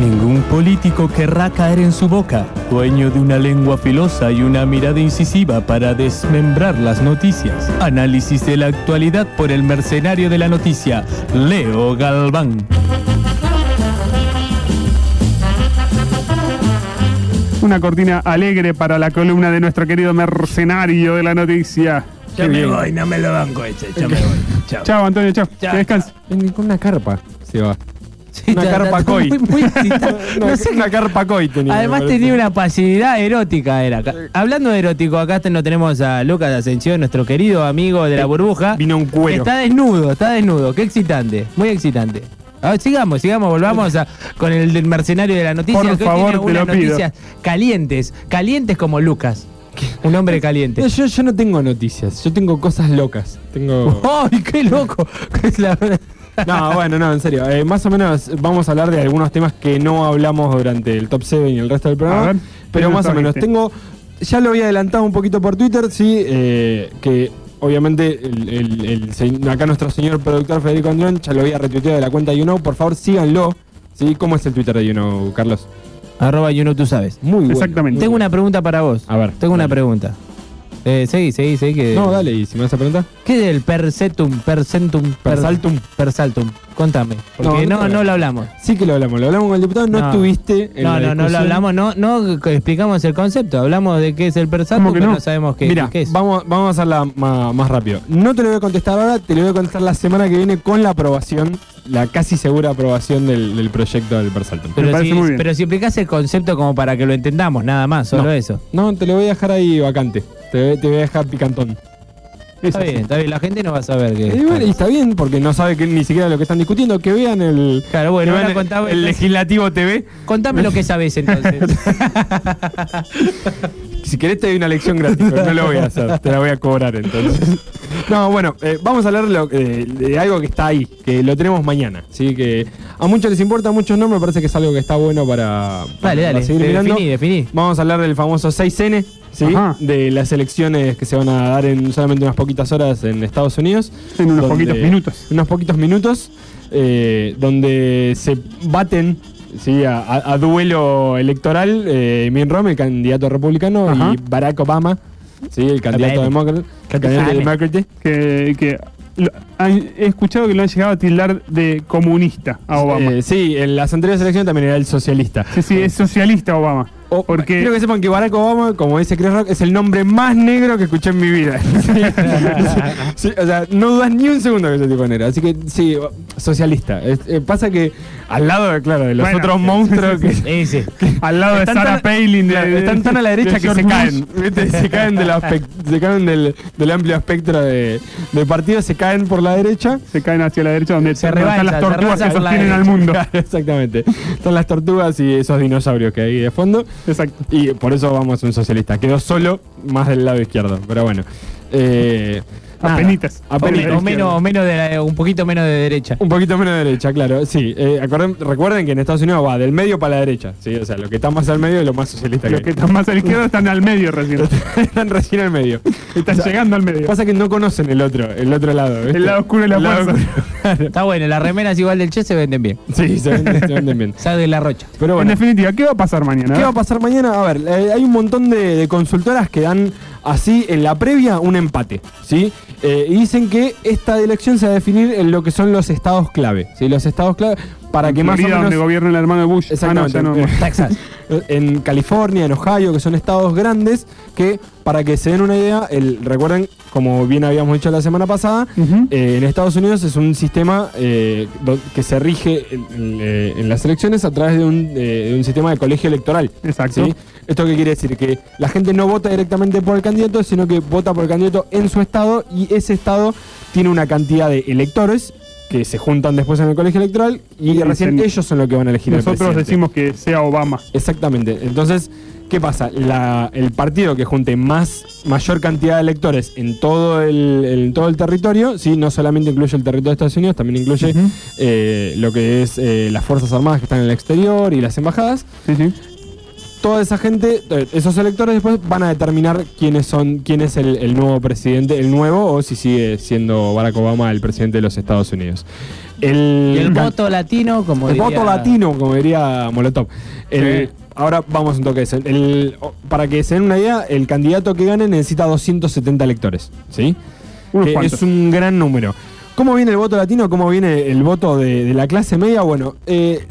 Ningún político querrá caer en su boca, dueño de una lengua filosa y una mirada incisiva para desmembrar las noticias. Análisis de la actualidad por el mercenario de la noticia, Leo Galván. Una cortina alegre para la columna de nuestro querido mercenario de la noticia. Ya me voy, no me lo banco ese, ya me voy. Chao. Chao, Antonio, chao. Chao. Que descanse. En- Con una carpa se va. Sí, Una está- carpa está koi. muy- muy No sé una koi tenía. Además tenía una pasividad erótica era. Hablando de erótico, acá no tenemos a Lucas Ascensión, nuestro querido amigo de la burbuja. Vino un cuero. Está desnudo, está desnudo. Qué excitante, muy excitante. A ver, sigamos, sigamos, volvamos a, con el del mercenario de la noticia. Por que favor, tiene te unas noticias calientes, calientes como Lucas. Un hombre caliente. No, yo, yo no tengo noticias, yo tengo cosas locas. Tengo. ¡Ay, qué loco! No, bueno, no, en serio. Eh, más o menos vamos a hablar de algunos temas que no hablamos durante el top 7 y el resto del programa. ver, pero ¿qué más o nos menos. Tengo. Ya lo había adelantado un poquito por Twitter, sí, eh, que obviamente el, el- el se- acá nuestro señor productor Federico Andrón ya lo había retuiteado de la cuenta YouKnow. Por favor, síganlo. ¿sí? ¿Cómo es el Twitter de YouKnow, Carlos? Arroba you know, tú sabes. Muy bueno. Exactamente. muy Tengo bueno. una pregunta para vos. A ver. Tengo una pregunta. Eh, seguí, seguí, seguí. Que... No, dale, y si me vas a preguntar. ¿Qué es el persetum, percentum, per- Persaltum. persaltum? Contame. Porque No, no, no no, te- lo hablamos. Sí que lo hablamos, lo hablamos con el diputado, no, No. estuviste en No, la no, no lo discusión. hablamos, no, no que explicamos el concepto. Hablamos de qué es el persaltum, ¿Cómo que pero no? no sabemos qué, Mira, qué es. vamos, vamos a hacerla más, más rápido. No te lo voy a contestar ahora, te lo voy a contestar la semana que viene con la aprobación, la casi segura aprobación del, del proyecto del Persaltum. Me Pero parece si, muy bien. pero si explicás el concepto como para que lo entendamos, nada más, solo No. eso. No, te lo voy a dejar ahí vacante. Te, voy- te voy a dejar picantón. Es Está bien, está bien. La gente no va a saber qué es. Y, bueno, y está bien, porque no sabe que, ni siquiera lo que están discutiendo. Que vean el, Claro, bueno, que vean ahora el- contame, el entonces. Legislativo TV. Contame lo que sabés entonces. Si querés te doy una lección gratis, pero no lo voy a hacer, te la voy a cobrar entonces. No, bueno, eh, vamos a hablar lo- eh, de algo que está ahí, que lo tenemos mañana, ¿sí? Que a muchos les importa, a muchos no, me parece que es algo que está bueno para, para- dale, para dale. seguir Definí, definí. Vamos a hablar del famoso 6N, ¿sí? Ajá. De las elecciones que se van a dar en solamente unas poquitas horas en Estados Unidos. En unos donde- poquitos minutos. Unos poquitos minutos, eh, donde se baten ¿sí? a, duelo electoral eh, Mitt Romney, el candidato republicano, Ajá. y Barack Obama, ¿sí? el candidato Obama. demócrata. Obama. demócrata. Que, que he escuchado que lo han llegado a tildar de comunista a Obama. Eh, sí, en las anteriores elecciones también era el socialista. sí, sí, es socialista Obama. O- porque Quiero que sepan que Barack Obama, como dice Chris Rock, es el nombre más negro que escuché en mi vida. Sí, o sea, no dudas ni un segundo que ese tipo negro. Así que sí, socialista. Es- eh, pasa que al lado, de, claro, de los Bueno, otros sí, monstruos sí, sí, que, Ese. al lado de Sarah tan- Palin, de, de- están tan a la de derecha que se caen, ¿viste? se caen, del, aspect- se caen del, del amplio espectro de, de partidos, se caen por la derecha. Se caen hacia la derecha donde Se rebalsa, están las tortugas que la sostienen al mundo. Claro, exactamente. Están las tortugas y esos dinosaurios que hay de fondo. Exacto. Y por eso vamos a un socialista. Quedó solo más del lado izquierdo. Pero bueno. Eh. Apenitas. Apenitas. o menos, o menos de la- un poquito menos de derecha. Un poquito menos de derecha, claro. Sí. Eh, recuerden que en Estados Unidos va del medio para la derecha. ¿sí? O sea, lo que está más al medio es lo más socialista Los que que están más a la izquierda están al medio recién. Están recién al medio. Están O sea, llegando al medio. Pasa que no conocen el otro, el otro lado. ¿viste? El lado oscuro de la fuerza. Está bueno, las remeras igual del Che se venden bien. Sí, se venden, se venden bien. Sabe de la rocha. Pero En definitiva, ¿qué va a pasar mañana? ¿Qué va a pasar mañana? A ver, eh, hay un montón de, de consultoras que dan así en la previa un empate, ¿sí? Eh, y dicen que esta elección se va a definir en lo que son los estados clave, ¿sí? Los estados clave para que más o donde gobierna el hermano de Bush. Ah, no, Exactamente. ya no. Texas. en California, en Ohio, que son estados grandes, que para que se den una idea, el, recuerden, como bien habíamos dicho la semana pasada, eh, en Estados Unidos es un sistema eh, que se rige en, eh, en las elecciones a través de un, eh, de un sistema de colegio electoral. Exacto. ¿sí? ¿Esto qué quiere decir? Que la gente no vota directamente por el candidato, sino que vota por el candidato en su estado y ese estado tiene una cantidad de electores que se juntan después en el colegio electoral y Y recién ellos son los que van a elegir Nosotros presidente. decimos que sea Obama. Exactamente. Entonces, ¿qué pasa? La- el partido que junte más mayor cantidad de electores en todo el, en todo el territorio, sí, no solamente incluye el territorio de Estados Unidos, también incluye eh, lo que es eh, las Fuerzas Armadas que están en el exterior y las embajadas. Sí, sí. Toda esa gente, eh, esos electores después van a determinar quiénes son, quién es el, el nuevo presidente, el nuevo, o si sigue siendo Barack Obama el presidente de los Estados Unidos. El, Y el can- voto latino, como el diría- voto latino, como diría Molotov. El- Sí. Ahora vamos un toque. ese. El- para que se den una idea, el candidato que gane necesita 270 electores. ¿Sí? Unos Que cuantos. es un gran número. ¿Cómo viene el voto latino? ¿Cómo viene el voto de, de la clase media? Bueno, eh,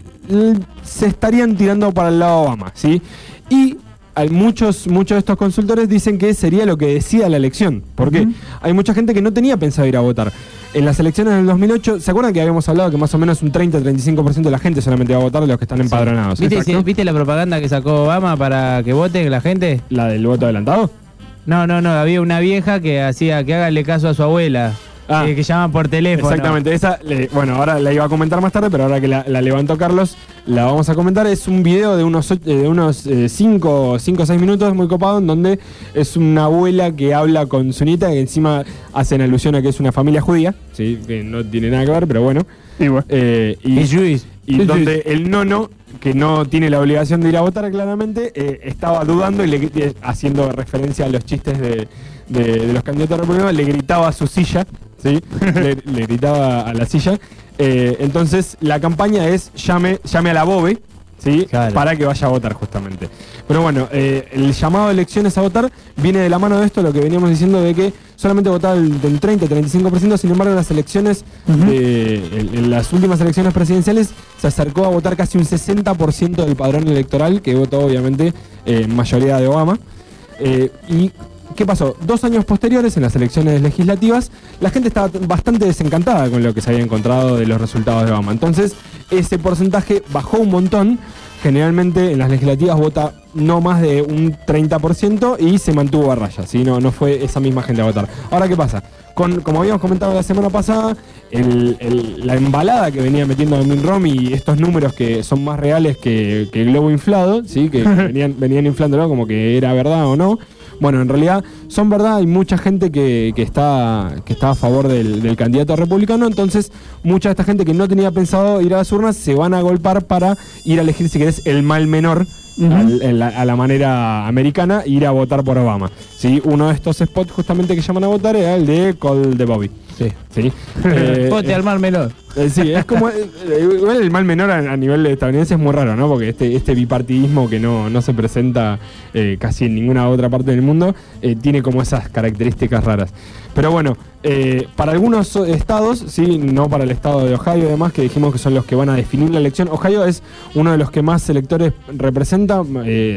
se estarían tirando para el lado de Obama, ¿sí? Y hay muchos, muchos de estos consultores dicen que sería lo que decía la elección. ¿Por qué? Hay mucha gente que no tenía pensado ir a votar. En las elecciones del 2008, ¿se acuerdan que habíamos hablado que más o menos un 30-35% de la gente solamente va a votar de los que están empadronados? ¿Viste, Exacto. si- ¿Viste la propaganda que sacó Obama para que voten la gente? ¿La del voto adelantado? No, no, no, había una vieja que hacía que háganle caso a su abuela, Ah. que, que llaman por teléfono. Exactamente, esa, le- bueno, ahora la iba a comentar más tarde, pero ahora que la, la levantó Carlos, la vamos a comentar. Es un video de unos 5 de unos 5 o 6 minutos, muy copado, en donde es una abuela que habla con su nieta, que encima hacen alusión a que es una familia judía, ¿sí? que no tiene nada que ver, pero bueno. Y bueno. Eh, y, donde el nono, que no tiene la obligación de ir a votar claramente, eh, estaba dudando y le, eh, haciendo referencia a los chistes de, de- de los candidatos republicanos, le gritaba a su silla, ¿sí? le, le gritaba a la silla. Eh, entonces la campaña es llame, llame a la BOBE, ¿sí? Claro. Para que vaya a votar justamente. Pero bueno, eh, el llamado a elecciones a votar viene de la mano de esto, lo que veníamos diciendo de que solamente votaba el del 30-35%, sin embargo en las elecciones, de- en, en las últimas elecciones presidenciales, se acercó a votar casi un 60% del padrón electoral, que votó obviamente eh, mayoría de Obama. Eh, y ¿Qué pasó? Dos años posteriores, en las elecciones legislativas, la gente estaba bastante desencantada con lo que se había encontrado de los resultados de Obama. Entonces, ese porcentaje bajó un montón. Generalmente en las legislativas vota no más de un 30% y se mantuvo a raya, ¿sí? no, no fue esa misma gente a votar. Ahora, ¿qué pasa? Con, como habíamos comentado la semana pasada, la embalada que venía metiendo Mitt Romney y estos números que son más reales que, que el globo inflado, ¿sí? que venían, venían inflándolo como que era verdad o no. Bueno, en realidad son verdad, hay mucha gente que, que está, que está a favor del, del candidato republicano, entonces mucha de esta gente que no tenía pensado ir a las urnas se van a golpar para ir a elegir, si querés, el mal menor la- a la manera americana ir a votar por Obama. ¿sí? Uno de estos spots justamente que llaman a votar era el de Call de Bobby. Sí. ¿sí? Eh, Vote eh, al mar menor. eh, Sí, es como. Igual el mal menor a, a nivel estadounidense es muy raro, ¿no? Porque este, este bipartidismo que no, no se presenta eh, casi en ninguna otra parte del mundo tiene como esas características raras. Pero bueno, para algunos estados, sí, no para el estado de Ohio y demás, que dijimos que son los que van a definir la elección. Ohio es uno de los que más electores representa,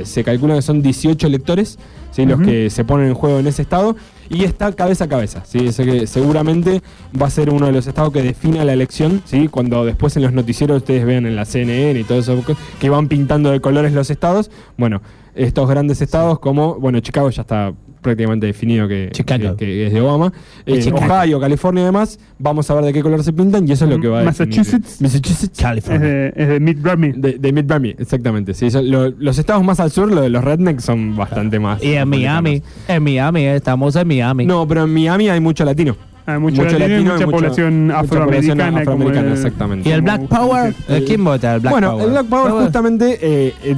se calcula que son 18 electores, ¿sí? los que se ponen en juego en ese estado, y está cabeza a cabeza. ¿sí? Que seguramente va a ser uno de los estados que defina la elección, ¿sí? cuando después en los noticieros ustedes vean en la CNN y todo eso, que van pintando de colores los estados. Bueno, estos grandes estados como, bueno, Chicago ya está prácticamente definido que, Chicago. que- que es de Obama. Eh, Chicago. Ohio, California y demás, vamos a ver de qué color se pintan y eso es lo que va a definir. Massachusetts. Massachusetts. Es de, es de Mitt Romney. De, de Mitt Romney, exactamente. Sí, son- lo- los estados más al sur, lo de los rednecks, son bastante más. Y en Miami, en Miami, eh, estamos en Miami. No, pero en Miami hay mucho latino. Hay mucho, latino, y mucha y población mucha afroamericana. población como afroamericana, el- exactamente. ¿Y el Black Power? ¿Quién vota el Black bueno, Power? el Black Power justamente eh, el-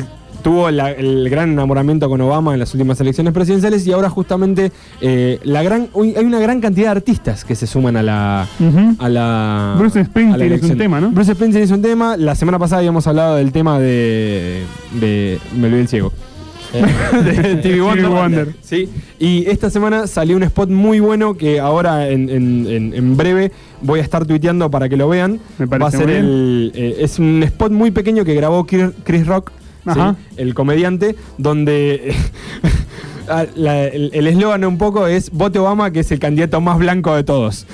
tuvo la- el gran enamoramiento con Obama en las últimas elecciones presidenciales y ahora justamente eh, la gran uy, hay una gran cantidad de artistas que se suman a la a la Bruce Springsteen es un tema, ¿no? Bruce Springsteen es un tema. La semana pasada habíamos hablado del tema de, de me olvidé el ciego. de Stevie Wonder. Wonder. Sí. Y esta semana salió un spot muy bueno que ahora en, en- en- en breve voy a estar tuiteando para que lo vean. Me parece Va a ser muy bien. el. eh, es un spot muy pequeño que grabó Chris Rock, el comediante, donde. ah, la- el eslogan un poco es vote Obama que es el candidato más blanco de todos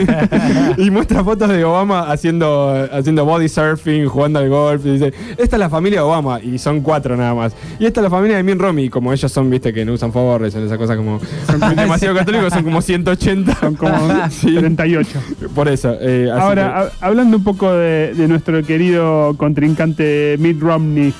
y muestra fotos de Obama haciendo haciendo body surfing jugando al golf y dice esta es la familia de Obama y son cuatro nada más y esta es la familia de Mitt Romney como ellos son viste que no usan favores son esas cosas como son demasiado católicos son como 180 Son como Sí. 38. por eso eh, Ahora, que- hablando un poco de, de nuestro querido contrincante Mitt Romney,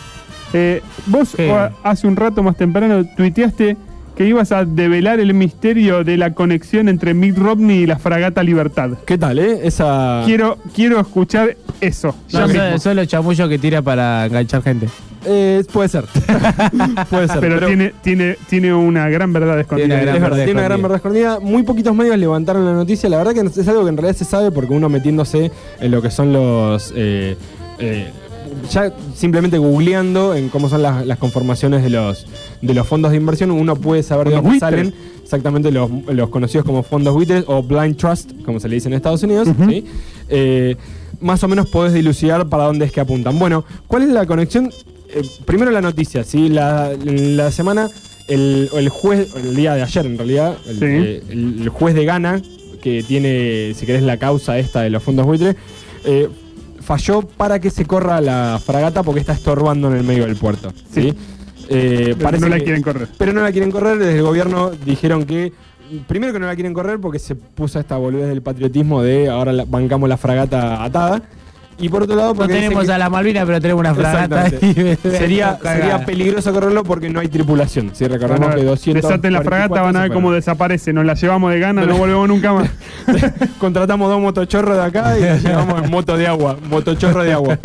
eh, vos o- hace un rato más temprano tuiteaste que ibas a develar el misterio de la conexión entre Mitt Romney y la fragata Libertad. ¿qué tal eh? esa Quiero, quiero escuchar eso. ya No, son los chamullos que tira para enganchar gente. Eh, puede ser. puede ser. Pero, tiene, tiene, tiene una gran verdad escondida. Tiene una gran es verdad, verdad tiene una gran verdad escondida. Muy poquitos medios levantaron la noticia. La verdad que es algo que en realidad se sabe porque uno metiéndose en lo que son los. eh, eh, ya simplemente googleando en cómo son las, las conformaciones de los, de los fondos de inversión, uno puede saber de dónde salen exactamente los, los conocidos como fondos buitres o blind trust, como se le dice en Estados Unidos. Eh, más o menos podés dilucidar para dónde es que apuntan. Bueno, ¿cuál es la conexión? Eh, primero la noticia, ¿sí? La, la semana, el, el juez, el día de ayer en realidad, el, Sí. eh, el- el juez de Ghana, que tiene, si querés, la causa esta de los fondos buitres, eh, falló para que se corra la fragata porque está estorbando en el medio del puerto. ¿sí? Sí. Eh, Pero no la que- quieren correr. pero no la quieren correr, desde el gobierno dijeron que. Primero que no la quieren correr porque se puso esta boludez del patriotismo de ahora la- bancamos la fragata atada. Y por otro lado, No porque. dicen tenemos que- a la Malvina, pero tenemos una fragata. Sería, sería peligroso correrlo porque no hay tripulación. Si recordamos que 200. desaten la fragata, van a ver cómo desaparece. Nos la llevamos de gana, no volvemos nunca más. Contratamos dos motochorros de acá y la llevamos en moto de agua, motochorro de agua.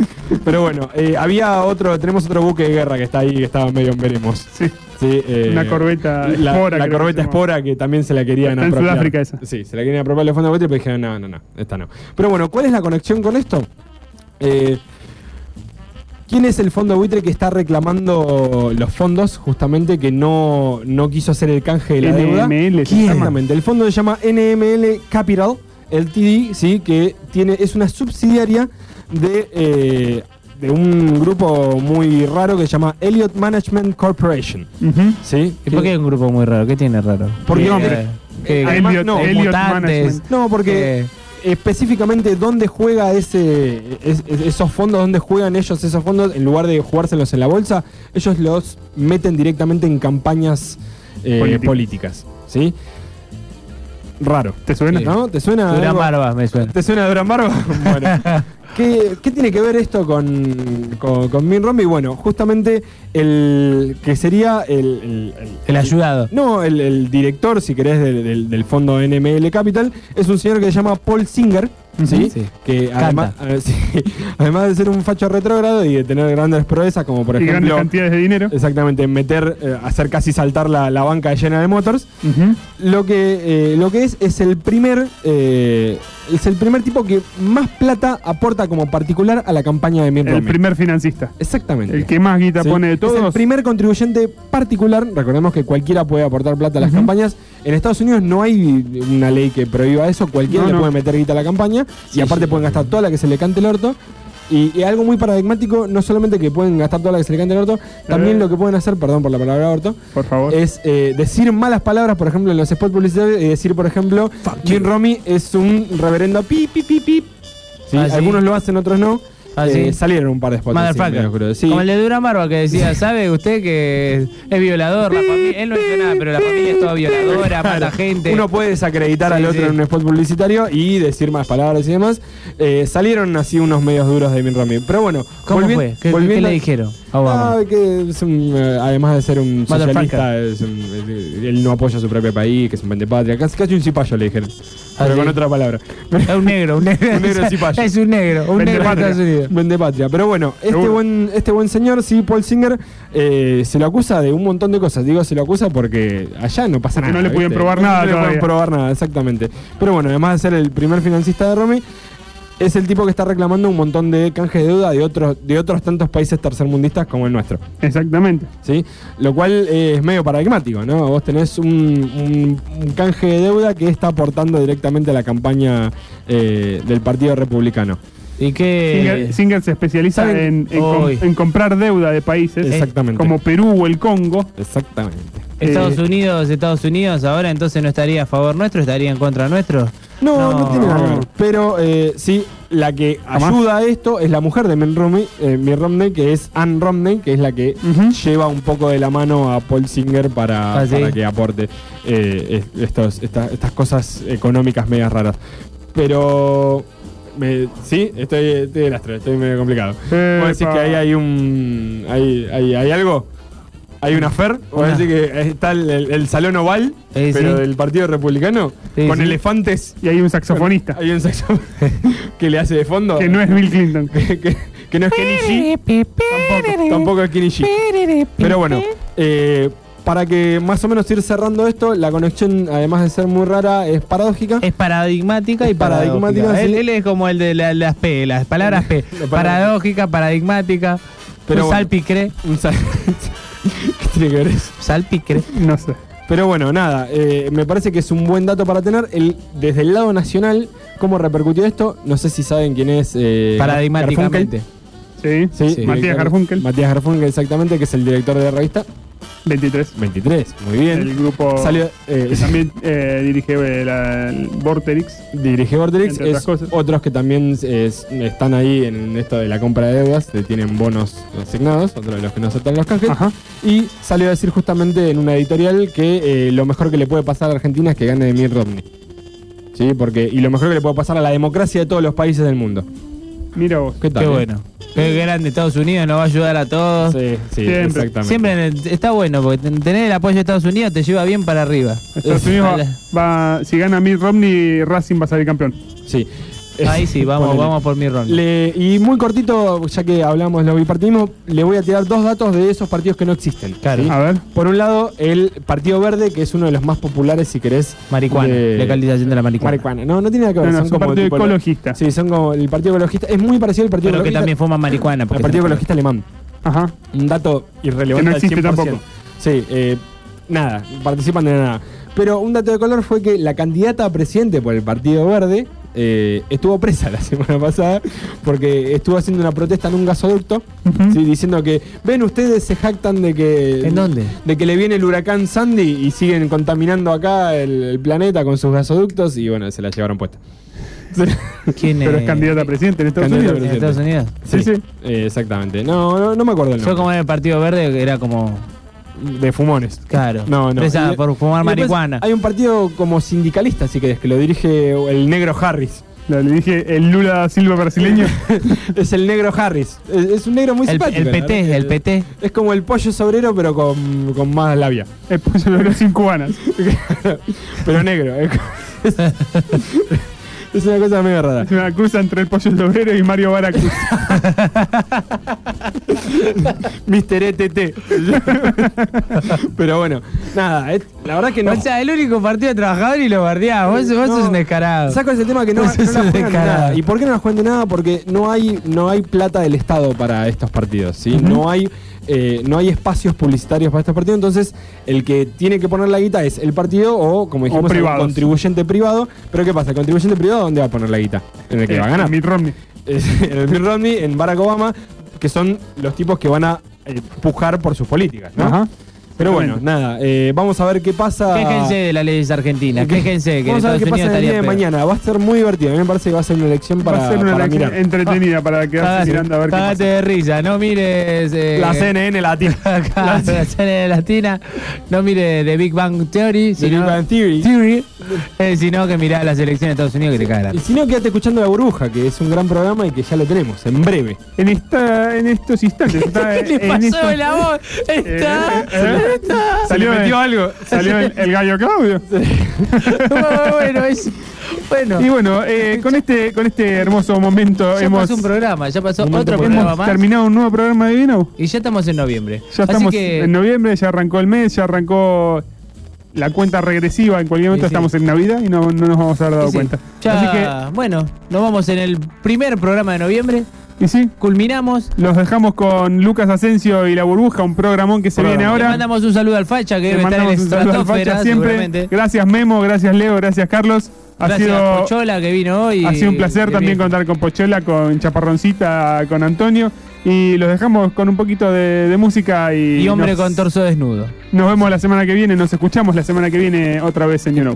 Pero bueno, eh, había otro, tenemos otro buque de guerra que está ahí, que estaba medio en veremos. Sí. Sí, eh, Una corbeta la, Espora, La creo que corbeta. Espora que también se la querían Está en apropiar. Sudáfrica esa. Sí, se la querían apropiar los fondos buitres, pero dijeron, no, no, no, esta no. Pero bueno, ¿cuál es la conexión con esto? Eh, ¿Quién es el fondo buitre que está reclamando los fondos justamente que no, no quiso hacer el canje de la deuda? NML llama. Exactamente. El fondo se llama NML Capital LTD, sí, que tiene, es una subsidiaria de, eh, de un grupo muy raro que se llama Elliott Management Corporation. ¿sí? ¿Y por qué es un grupo muy raro? ¿Qué tiene raro? Porque- ¿Qué- no, además, Elliot, no, Elliot mutantes. Management. No, porque Eh, específicamente dónde juega ese es- es- esos fondos, dónde juegan ellos esos fondos, en lugar de jugárselos en la bolsa, ellos los meten directamente en campañas eh, Políticas. ¿Sí? Raro. ¿Te suena? Sí. ¿No? ¿Te suena? Durán? Barba, me suena. ¿Te suena Durán Barba? bueno. ¿Qué, qué tiene que ver esto con, con, con Min Romney? Bueno, justamente el que sería el, el- el- El ayudado. no, el, el director, si querés, del, del- del fondo NML Capital, es un señor que se llama Paul Singer, ¿sí? Sí. Que Canta. además, sí, además de ser un facho retrógrado y de tener grandes proezas, como por y grandes ejemplo, cantidades de dinero. exactamente, meter, eh, hacer casi saltar la, la banca de General Motors, lo que, eh, lo que es, es el primer, eh, es el primer tipo que más plata aporta como particular a la campaña de Mitt El primer financista. Exactamente. El que más guita Sí. pone de Es el todos. primer contribuyente particular. Recordemos que cualquiera puede aportar plata a las campañas. En Estados Unidos no hay una ley que prohíba eso. Cualquiera No, le no. puede meter guita a la campaña. y aparte pueden gastar toda la que se le cante el orto. Y, y algo muy paradigmático, no solamente que pueden gastar toda la que se le cante el orto, también Eh. lo que pueden hacer, perdón por la palabra orto, Por favor. es eh, decir malas palabras, por ejemplo, en los spots publicitarios y decir, por ejemplo, Jim Romy es un reverendo pi, pi, pi, pi. Sí, Ah, sí. Algunos lo hacen, otros no. Ah, Eh, sí. Salieron un par de spots. así, Motherfucker. Sí. Como el de Durán Barba que decía, ¿sabe usted que es violador? La familia, él no hizo nada, pero la familia es toda violadora, mata Claro. gente. Uno puede desacreditar Sí, al otro sí. en un spot publicitario y decir más palabras y demás. Eh, salieron así unos medios duros de Min Rami. Pero bueno, ¿Cómo volvi- fue? ¿Qué, le dijeron? Ah, que es un, eh, además de ser un socialista, es un- es- él no apoya a su propio país, que es un patria Casi, casi un cipayo le dijeron. Pero con otra palabra. Es un negro, un negro. Un negro cipayo. Es un negro, un Vende negro de patria. Estados Unidos. Vende patria. Pero bueno, este buen, este buen señor, sí, Paul Singer, eh, se lo acusa de un montón de cosas. Digo, se lo acusa porque allá no pasa Porque nada. no le pueden ¿viste? probar No- nada No le pueden todavía. probar nada, exactamente. Pero bueno, además de ser el primer financista de Romy, es el tipo que está reclamando un montón de canjes de deuda de otros, de otros tantos países tercermundistas como el nuestro. Exactamente. ¿sí? Lo cual eh, es medio paradigmático, ¿no? Vos tenés un, un- un canje de deuda que está aportando directamente a la campaña eh, del Partido Republicano. ¿Y qué? Singer, Singer se especializa en, en com- Uy. en comprar deuda de países Exactamente. como Perú o el Congo. Exactamente. Estados eh, Unidos, Estados Unidos, ahora entonces no estaría a favor nuestro, estaría en contra nuestro. No, no, No. tiene nada que ver. Pero eh, sí, la que ayuda a esto es la mujer de Mitt Romney, eh, Mitt Romney, que es Ann Romney, que es la que lleva un poco de la mano a Paul Singer para, Ah, ¿sí? para que aporte eh, es- estos, esta- estas cosas económicas medias raras. Pero. Me- sí, estoy, estoy de lastre, estoy medio complicado. ¿Puedo decir que ahí hay un. ¿Hay, hay, hay algo? Hay una FER, Una- decir que está el, el- el salón oval, Eh, pero sí. del Partido Republicano, con sí. elefantes. Y hay un saxofonista, Hay un saxo que le hace de fondo. que no es Bill Clinton. que, que- que no es Kenny G. Tampoco, tampoco es Kenny G. Pero bueno, eh, para que más o menos ir cerrando esto, la conexión, además de ser muy rara, es paradójica. Es paradigmática y paradigmática, paradójica. Él, sí. él es como el de la- las P, las palabras P. La Paradójica, paradigmática. Pero Pero bueno. salpicre. Un sal- ¿Qué tiene que ver eso? Salpicre. No sé. Pero bueno, nada, eh, me parece que es un buen dato para tener. El, desde el lado nacional, ¿cómo repercutió esto? No sé si saben quién es. eh, Paradigmáticamente. Sí, Sí, Sí. Matías Garfunkel, Matías Garfunkel, exactamente, que es el director de la revista 23. 23. Muy bien. El grupo Salió, eh, que también eh, dirige eh, la, el Vorterix. dirige Vorterix. Entre otras es cosas. otros que también es- están ahí en esto de la compra de deudas, que tienen bonos asignados, otros de los que no aceptan los canjes. Ajá. Y salió a decir justamente en una editorial que eh, lo mejor que le puede pasar a Argentina es que gane Mitt Romney. Sí, porque y lo mejor que le puede pasar a la democracia de todos los países del mundo. Mira vos. ¿Qué tal? Qué eh? bueno. Qué grande Estados Unidos, nos va a ayudar a todos. Sí, sí, Siempre. exactamente. Siempre en el- está bueno, porque ten- tener el apoyo de Estados Unidos te lleva bien para arriba. Estados Es- Unidos va, va- si gana Mitt Romney, Racing va a salir campeón. Sí. Ahí sí, vamos, Ponele. vamos por mi ron. Le- y muy cortito, ya que hablamos de lo bipartidismo, le voy a tirar dos datos de esos partidos que no existen. Claro. ¿sí? A ver. Por un lado, el Partido Verde, que es uno de los más populares, si querés. Marihuana, de- legalización de la marihuana. Marihuana. No, no tiene nada que No, ver. no, son es un como partido tipo- ecologista. Sí, son como el Partido Ecologista. Es muy parecido al Partido Pero que Ecologista. también fuman marihuana. porque Partido se- Ecologista Alemán. Ajá. Un dato irrelevante Que no al existe 100%. tampoco. Sí, eh, nada, participan de nada. Pero un dato de color fue que la candidata a presidente por el Partido Verde eh, estuvo presa la semana pasada porque estuvo haciendo una protesta en un gasoducto sí, diciendo que, ven, ustedes se jactan de que... ¿En dónde? De que le viene el huracán Sandy y siguen contaminando acá el, el planeta con sus gasoductos y bueno, se la llevaron puesta. ¿Quién Pero es candidato a presidente en Estados Unidos. ¿En Estados Unidos? Sí, sí. eh, exactamente. No, no, no me acuerdo el Yo como en el Partido Verde era como... De fumones. Claro. No, no. Presa por fumar marihuana. Hay un partido como sindicalista, si querés, que lo dirige el negro Harris. Lo- Le dije el Lula Silva brasileño. es el negro Harris. Es, es un negro muy El, simpático. el verdad PT, el PT. Es como el pollo sobrero, pero con, con más labia. el pollo los sin cubanas. pero negro. Es, una cosa medio rara. Es una cruza entre el pollo obrero y Mario Baracruz. Mr. ETT. pero bueno, nada. es- la verdad que no. O sea, el único partido de trabajadores y lo bardeás. Vos, vos No, sos un descarado. Saco ese tema que no, Vos no sos la un juegan de descarado. nada. ¿Y por qué no la juegan de nada? Porque no hay, no hay plata del Estado para estos partidos, ¿sí? No hay. Eh, no hay espacios publicitarios para estos partidos, entonces el que tiene que poner la guita es el partido o, como dijimos, el contribuyente privado. Pero ¿qué pasa? ¿El contribuyente privado dónde va a poner la guita? En el que va a ganar. Mitt Romney. Es en el Mitt Romney, en Barack Obama, que son los tipos que van a eh, pujar por sus políticas, ¿no? Ajá. Pero bueno, nada, eh, vamos a ver qué pasa. Quéjense de las leyes argentinas. Quéjense que en Vamos a ver qué pasa el día de mañana. Va a ser muy divertido. A mí me parece que va a ser una elección para, Va a ser una elección mirar. entretenida para quedarse mirando a ver qué pasa. de risa, no mires eh, La CNN latina. la CNN latina, no mire The Big Bang Theory, The sino, Big Bang Theory. eh, sino que mirá las elecciones de Estados Unidos que te cagan. Y si no, quédate escuchando La Burbuja, que es un gran programa y que ya lo tenemos, en breve. En, esta, en estos instantes. Está, ¿Qué le en pasó estos- la voz? Está, Eh, eh, está. Salió, Se le metió el- algo. Salió el, el gallo Claudio. bueno, es, bueno. Y bueno, eh, con este con este hermoso momento ya hemos, pasó un programa, ya pasó otro programa más. terminado un nuevo programa de Vino. Y ya estamos en noviembre. Ya Así estamos que, en noviembre, ya arrancó el mes, ya arrancó la cuenta regresiva. En cualquier momento Sí, sí. estamos en Navidad y no, no nos vamos a haber dado sí, sí. cuenta. Ya, Así que, bueno, nos vamos en el primer programa de noviembre. Y sí, Culminamos. los dejamos con Lucas Asensio y La Burbuja, un programón que se Programa. viene Le ahora. mandamos un saludo al Facha que debe estar en un saludo al Facha siempre. Gracias Memo, gracias Leo, gracias Carlos. Ha Gracias sido, Pochola que vino hoy. ha sido un placer también contar con Pochola, con Chaparroncita, con Antonio. Y los dejamos con un poquito de, de música y, Y hombre nos, con torso desnudo. nos vemos la semana que viene, nos escuchamos la semana que viene otra vez en You Know.